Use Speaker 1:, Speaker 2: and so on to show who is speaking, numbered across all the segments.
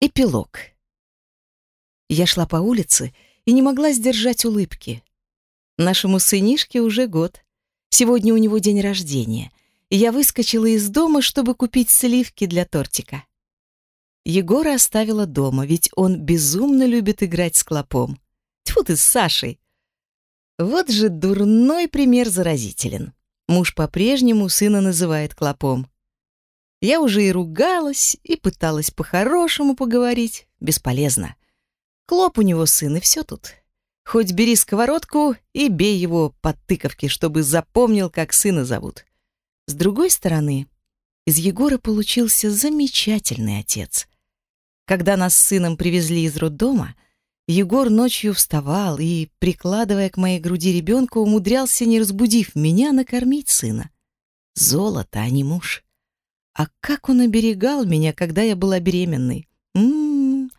Speaker 1: Эпилог. Я шла по улице и не могла сдержать улыбки. Нашему сынишке уже год. Сегодня у него день рождения, и я выскочила из дома, чтобы купить сливки для тортика. Егора оставила дома, ведь он безумно любит играть с клопом. Тьфу ты с Сашей. Вот же дурной пример заразителен. Муж по-прежнему сына называет клопом. Я уже и ругалась, и пыталась по-хорошему поговорить. Бесполезно. Клоп у него сын, и все тут. Хоть бери сковородку и бей его по тыковке, чтобы запомнил, как сына зовут. С другой стороны, из Егора получился замечательный отец. Когда нас с сыном привезли из роддома, Егор ночью вставал и, прикладывая к моей груди ребенка, умудрялся, не разбудив меня, накормить сына. Золото, а не муж. А как он оберегал меня, когда я была беременной? М -м -м.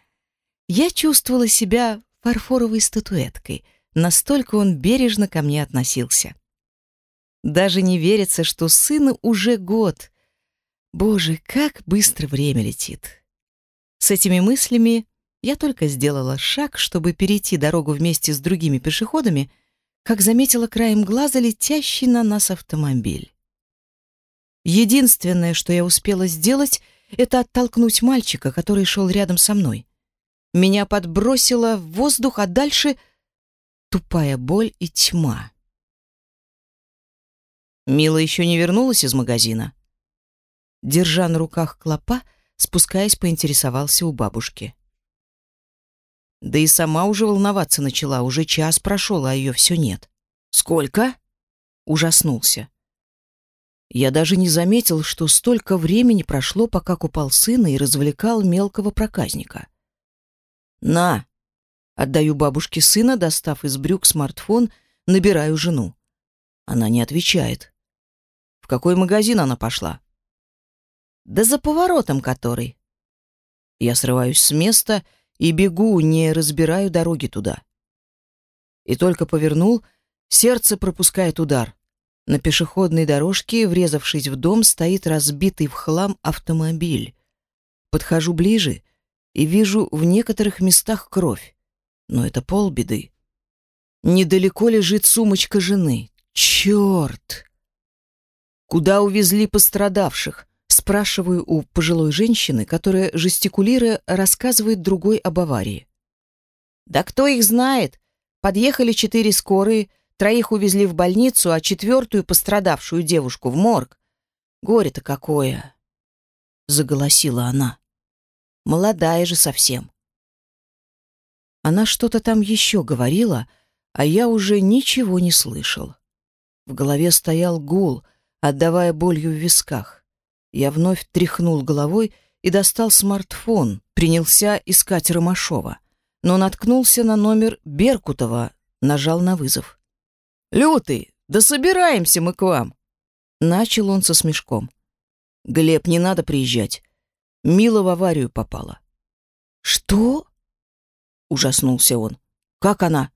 Speaker 1: Я чувствовала себя фарфоровой статуэткой, настолько он бережно ко мне относился. Даже не верится, что сыну уже год. Боже, как быстро время летит. С этими мыслями я только сделала шаг, чтобы перейти дорогу вместе с другими пешеходами, как заметила краем глаза летящий на нас автомобиль. Единственное, что я успела сделать, это оттолкнуть мальчика, который шел рядом со мной. Меня подбросило в воздух, а дальше тупая боль и тьма. Мила еще не вернулась из магазина. Держа на руках клопа, спускаясь, поинтересовался у бабушки. Да и сама уже волноваться начала, уже час прошел, а ее все нет. «Сколько?» — ужаснулся. Я даже не заметил, что столько времени прошло, пока купал сына и развлекал мелкого проказника. «На!» — отдаю бабушке сына, достав из брюк смартфон, набираю жену. Она не отвечает. В какой магазин она пошла? Да за поворотом который. Я срываюсь с места и бегу, не разбираю дороги туда. И только повернул, сердце пропускает удар. На пешеходной дорожке, врезавшись в дом, стоит разбитый в хлам автомобиль. Подхожу ближе и вижу в некоторых местах кровь. Но это полбеды. Недалеко лежит сумочка жены. Черт! Куда увезли пострадавших? Спрашиваю у пожилой женщины, которая, жестикулируя, рассказывает другой об аварии. Да кто их знает? Подъехали четыре скорые, Троих увезли в больницу, а четвертую пострадавшую девушку в морг. Горе-то какое! Заголосила она. Молодая же совсем. Она что-то там еще говорила, а я уже ничего не слышал. В голове стоял гул, отдавая болью в висках. Я вновь тряхнул головой и достал смартфон, принялся искать Ромашова, но наткнулся на номер Беркутова, нажал на вызов. «Лютый, да собираемся мы к вам!» Начал он со смешком. «Глеб, не надо приезжать. Мила в аварию попала». «Что?» Ужаснулся он. «Как она?»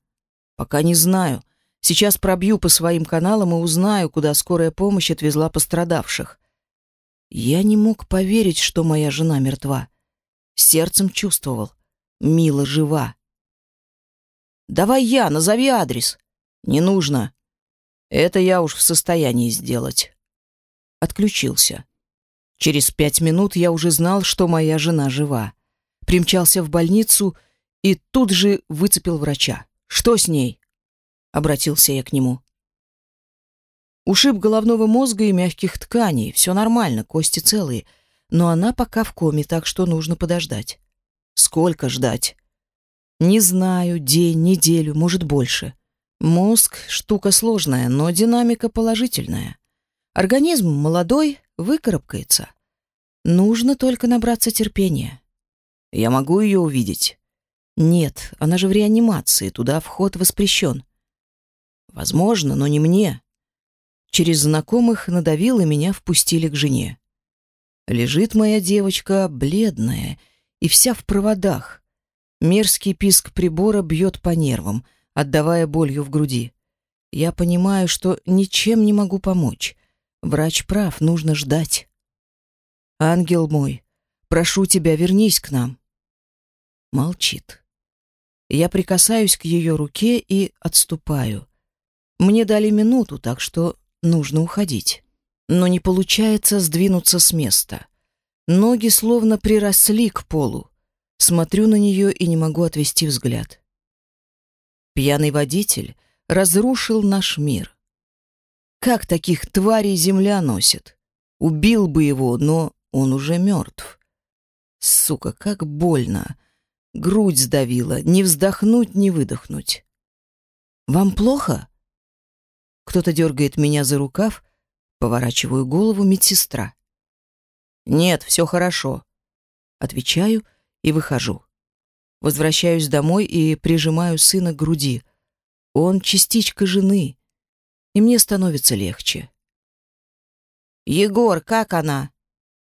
Speaker 1: «Пока не знаю. Сейчас пробью по своим каналам и узнаю, куда скорая помощь отвезла пострадавших». Я не мог поверить, что моя жена мертва. Сердцем чувствовал. Мила жива. «Давай я, назови адрес», не нужно. Это я уж в состоянии сделать. Отключился. Через пять минут я уже знал, что моя жена жива. Примчался в больницу и тут же выцепил врача. Что с ней? Обратился я к нему. Ушиб головного мозга и мягких тканей. Все нормально, кости целые. Но она пока в коме, так что нужно подождать. Сколько ждать? Не знаю, день, неделю, может, больше. Мозг — штука сложная, но динамика положительная. Организм молодой, выкарабкается. Нужно только набраться терпения. Я могу ее увидеть? Нет, она же в реанимации, туда вход воспрещен. Возможно, но не мне. Через знакомых надавил и меня впустили к жене. Лежит моя девочка, бледная и вся в проводах. Мерзкий писк прибора бьет по нервам — отдавая болью в груди. Я понимаю, что ничем не могу помочь. Врач прав, нужно ждать. Ангел мой, прошу тебя, вернись к нам. Молчит. Я прикасаюсь к ее руке и отступаю. Мне дали минуту, так что нужно уходить. Но не получается сдвинуться с места. Ноги словно приросли к полу. Смотрю на нее и не могу отвести взгляд. Пьяный водитель разрушил наш мир. Как таких тварей земля носит? Убил бы его, но он уже мертв. Сука, как больно. Грудь сдавила, не вздохнуть, не выдохнуть. «Вам плохо?» Кто-то дергает меня за рукав, поворачиваю голову медсестра. «Нет, все хорошо». Отвечаю и выхожу. Возвращаюсь домой и прижимаю сына к груди. Он частичка жены, и мне становится легче. «Егор, как она?»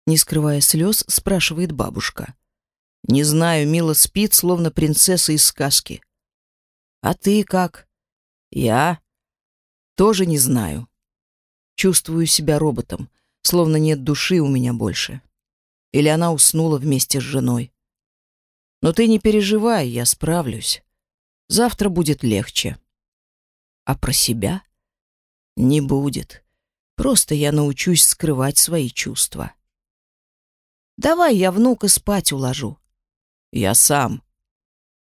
Speaker 1: Не скрывая слез, спрашивает бабушка. «Не знаю, Мила спит, словно принцесса из сказки». «А ты как?» «Я?» Тоже не знаю. Чувствую себя роботом, словно нет души у меня больше. Или она уснула вместе с женой. Но ты не переживай, я справлюсь. Завтра будет легче. А про себя? Не будет. Просто я научусь скрывать свои чувства. Давай я внука спать уложу. Я сам.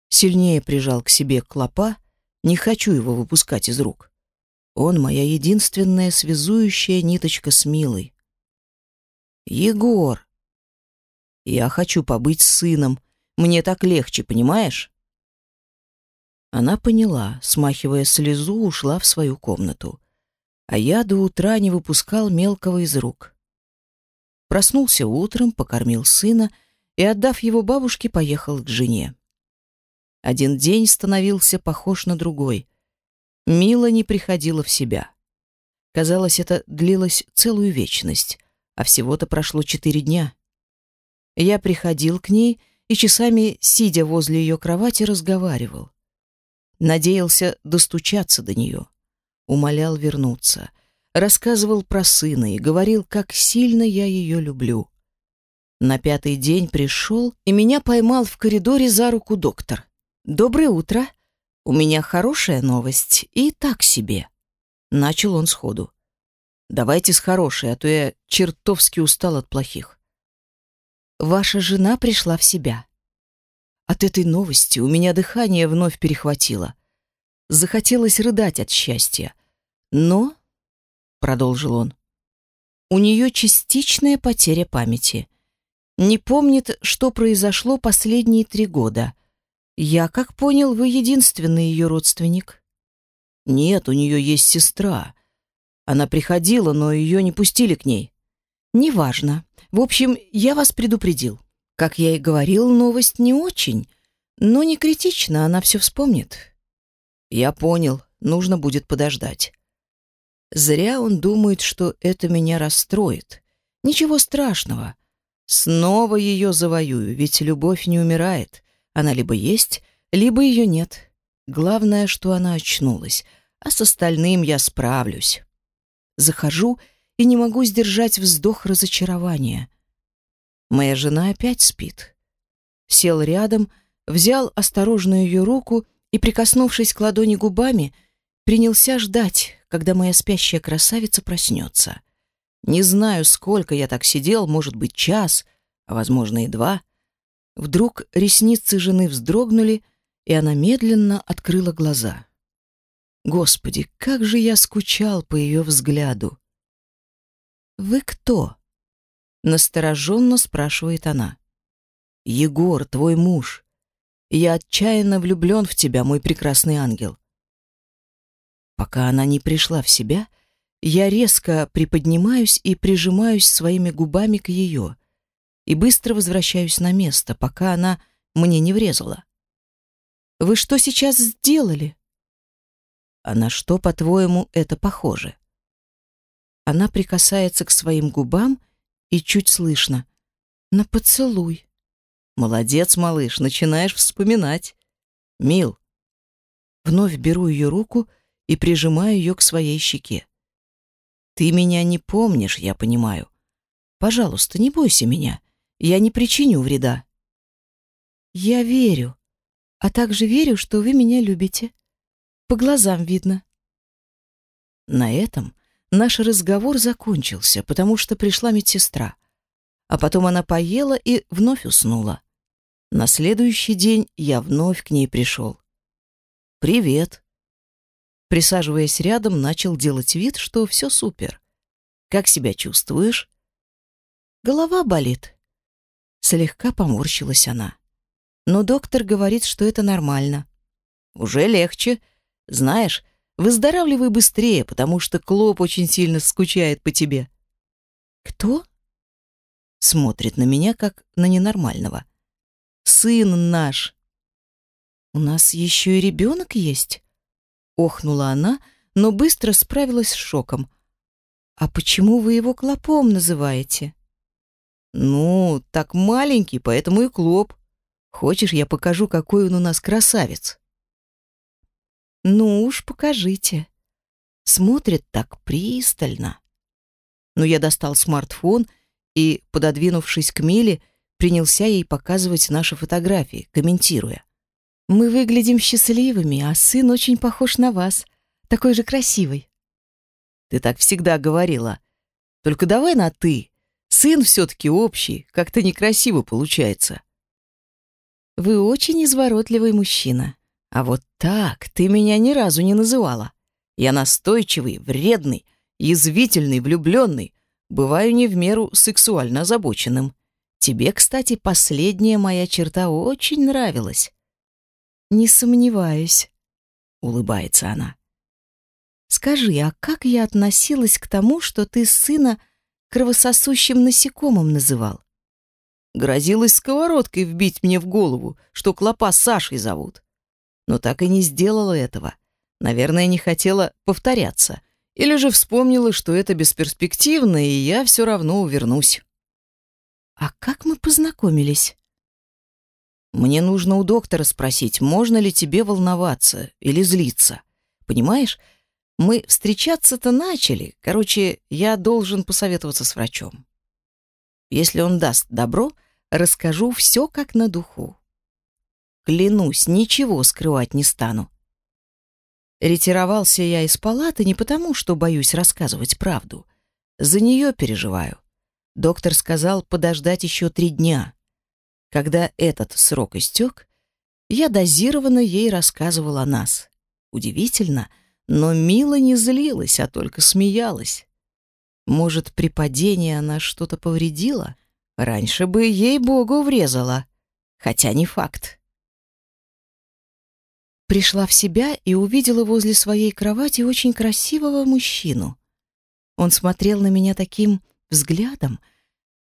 Speaker 1: Сильнее прижал к себе клопа, не хочу его выпускать из рук. Он моя единственная связующая ниточка с Милой. Егор, я хочу побыть с сыном. Мне так легче, понимаешь? Она поняла, смахивая слезу, ушла в свою комнату. А я до утра не выпускал мелкого из рук. Проснулся утром, покормил сына и, отдав его бабушке, поехал к жене. Один день становился похож на другой. Мила не приходила в себя. Казалось, это длилось целую вечность, а всего-то прошло четыре дня. Я приходил к ней и часами, сидя возле ее кровати, разговаривал. Надеялся достучаться до нее. Умолял вернуться. Рассказывал про сына и говорил, как сильно я ее люблю. На пятый день пришел и меня поймал в коридоре за руку доктор. «Доброе утро!» «У меня хорошая новость и так себе», — начал он сходу. «Давайте с хорошей, а то я чертовски устал от плохих». «Ваша жена пришла в себя». От этой новости у меня дыхание вновь перехватило. Захотелось рыдать от счастья. Но, — продолжил он, — у нее частичная потеря памяти. Не помнит, что произошло последние три года — «Я, как понял, вы единственный ее родственник?» «Нет, у нее есть сестра. Она приходила, но ее не пустили к ней». «Неважно. В общем, я вас предупредил. Как я и говорил, новость не очень, но не критично, она все вспомнит». «Я понял. Нужно будет подождать». Зря он думает, что это меня расстроит. Ничего страшного. Снова ее завоюю, ведь любовь не умирает. Она либо есть, либо ее нет. Главное, что она очнулась, а с остальным я справлюсь. Захожу и не могу сдержать вздох разочарования. Моя жена опять спит. Сел рядом, взял осторожно ее руку и, прикоснувшись к ладони губами, принялся ждать, когда моя спящая красавица проснется. Не знаю, сколько я так сидел, может быть, час, а, возможно, и два — Вдруг ресницы жены вздрогнули, и она медленно открыла глаза. Господи, как же я скучал по ее взгляду. «Вы кто?» — настороженно спрашивает она. «Егор, твой муж. Я отчаянно влюблен в тебя, мой прекрасный ангел». Пока она не пришла в себя, я резко приподнимаюсь и прижимаюсь своими губами к ее и быстро возвращаюсь на место, пока она мне не врезала. «Вы что сейчас сделали?» «А на что, по-твоему, это похоже?» Она прикасается к своим губам и чуть слышно. «На поцелуй». «Молодец, малыш, начинаешь вспоминать». «Мил». Вновь беру ее руку и прижимаю ее к своей щеке. «Ты меня не помнишь, я понимаю. Пожалуйста, не бойся меня. Я не причиню вреда. Я верю, а также верю, что вы меня любите. По глазам видно. На этом наш разговор закончился, потому что пришла медсестра. А потом она поела и вновь уснула. На следующий день я вновь к ней пришел. «Привет». Присаживаясь рядом, начал делать вид, что все супер. «Как себя чувствуешь?» «Голова болит». Слегка поморщилась она. Но доктор говорит, что это нормально. «Уже легче. Знаешь, выздоравливай быстрее, потому что Клоп очень сильно скучает по тебе». «Кто?» Смотрит на меня, как на ненормального. «Сын наш». «У нас еще и ребенок есть?» Охнула она, но быстро справилась с шоком. «А почему вы его клопом называете?» «Ну, так маленький, поэтому и клоп. Хочешь, я покажу, какой он у нас красавец?» «Ну уж покажите». Смотрит так пристально. Но я достал смартфон и, пододвинувшись к Миле, принялся ей показывать наши фотографии, комментируя. «Мы выглядим счастливыми, а сын очень похож на вас, такой же красивый». «Ты так всегда говорила. Только давай на «ты». Сын все-таки общий, как-то некрасиво получается». «Вы очень изворотливый мужчина», а вот так ты меня ни разу не называла. Я настойчивый, вредный, язвительный, влюбленный. Бываю не в меру сексуально озабоченным. Тебе, кстати, последняя моя черта очень нравилась. Не сомневаюсь, улыбается она. Скажи, а как я относилась к тому, что ты сына кровососущим насекомым называл? Грозилась сковородкой вбить мне в голову, что клопа Сашей зовут но так и не сделала этого. Наверное, не хотела повторяться. Или же вспомнила, что это бесперспективно, и я все равно увернусь. «А как мы познакомились?» «Мне нужно у доктора спросить, можно ли тебе волноваться или злиться. Понимаешь, мы встречаться-то начали. Короче, я должен посоветоваться с врачом. Если он даст добро, расскажу все как на духу. Клянусь, ничего скрывать не стану. Ретировался я из палаты не потому, что боюсь рассказывать правду. За нее переживаю. Доктор сказал подождать еще три дня. Когда этот срок истек, я дозированно ей рассказывала о нас. Удивительно, но Мила не злилась, а только смеялась. Может, при падении она что-то повредила? Раньше бы ей-богу врезала. Хотя не факт. Пришла в себя и увидела возле своей кровати очень красивого мужчину. Он смотрел на меня таким взглядом,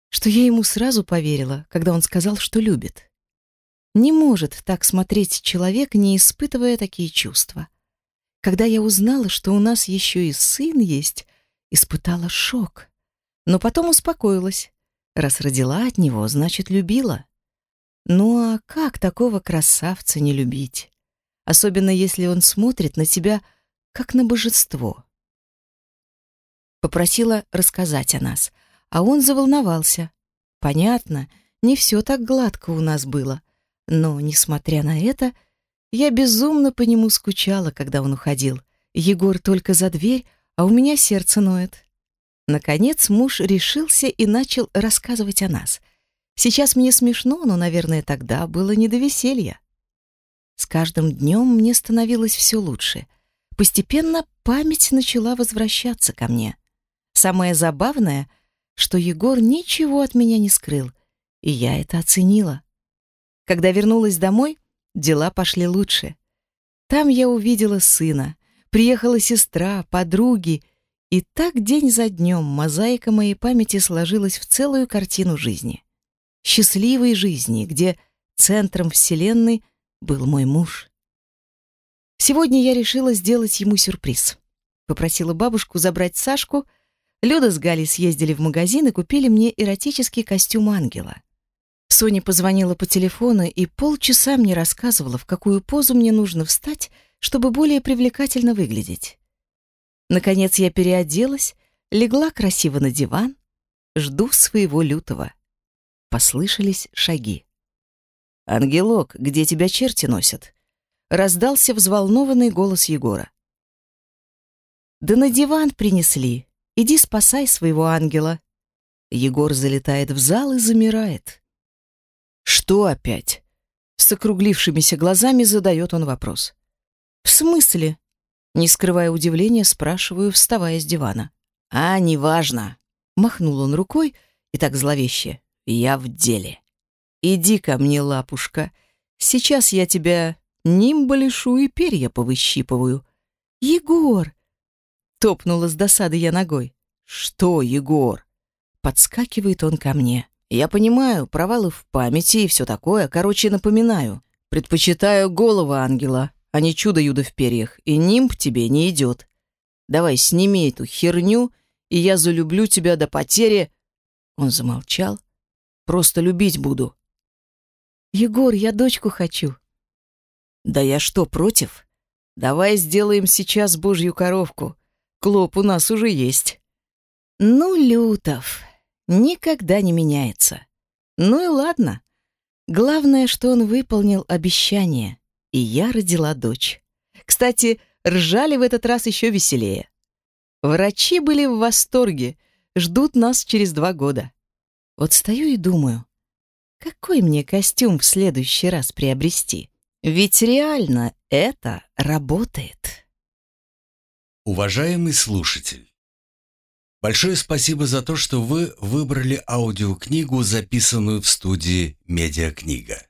Speaker 1: что я ему сразу поверила, когда он сказал, что любит. Не может так смотреть человек, не испытывая такие чувства. Когда я узнала, что у нас еще и сын есть, испытала шок. Но потом успокоилась. Раз родила от него, значит, любила. Ну а как такого красавца не любить? Особенно если он смотрит на тебя как на божество. Попросила рассказать о нас, а он заволновался. Понятно, не все так гладко у нас было, но, несмотря на это, я безумно по нему скучала, когда он уходил. Егор только за дверь, а у меня сердце ноет. Наконец муж решился и начал рассказывать о нас. Сейчас мне смешно, но, наверное, тогда было не до веселья. С каждым днем мне становилось все лучше. Постепенно память начала возвращаться ко мне. Самое забавное, что Егор ничего от меня не скрыл, и я это оценила. Когда вернулась домой, дела пошли лучше. Там я увидела сына, приехала сестра, подруги, и так день за днем мозаика моей памяти сложилась в целую картину жизни. Счастливой жизни, где центром Вселенной был мой муж. Сегодня я решила сделать ему сюрприз. Попросила бабушку забрать Сашку. Люда с Галей съездили в магазин и купили мне эротический костюм ангела. Соня позвонила по телефону и полчаса мне рассказывала, в какую позу мне нужно встать, чтобы более привлекательно выглядеть. Наконец я переоделась, легла красиво на диван, жду своего лютого. Послышались шаги. Ангелок, где тебя черти носят?» Раздался взволнованный голос Егора. «Да на диван принесли. Иди спасай своего ангела». Егор залетает в зал и замирает. «Что опять?» С округлившимися глазами задает он вопрос. «В смысле?» Не скрывая удивления, спрашиваю, вставая с дивана. «А, неважно!» Махнул он рукой и так зловеще. «Я в деле. Иди ко мне, лапушка. Сейчас я тебя нимба лишу и перья повыщипываю». «Егор!» Топнула с досады я ногой. «Что, Егор?» Подскакивает он ко мне. Я понимаю, провалы в памяти и все такое. Короче, напоминаю. Предпочитаю голову ангела, а не чудо-юдо в перьях. И нимб тебе не идет. Давай, сними эту херню, и я залюблю тебя до потери. Он замолчал. Просто любить буду. Егор, я дочку хочу. Да я что, против? Давай сделаем сейчас божью коровку. Клоп у нас уже есть. Ну, Лютов, никогда не меняется. Ну и ладно. Главное, что он выполнил обещание, и я родила дочь. Кстати, ржали в этот раз еще веселее. Врачи были в восторге, ждут нас через два года. Вот стою и думаю, какой мне костюм в следующий раз приобрести? Ведь реально это работает.
Speaker 2: Уважаемый слушатель, Большое спасибо за то, что вы выбрали аудиокнигу, записанную в студии «Медиакнига».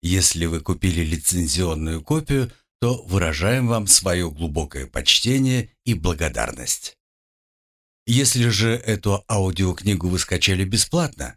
Speaker 2: Если вы купили лицензионную копию, то выражаем вам свое глубокое почтение и благодарность. Если же эту аудиокнигу вы скачали бесплатно,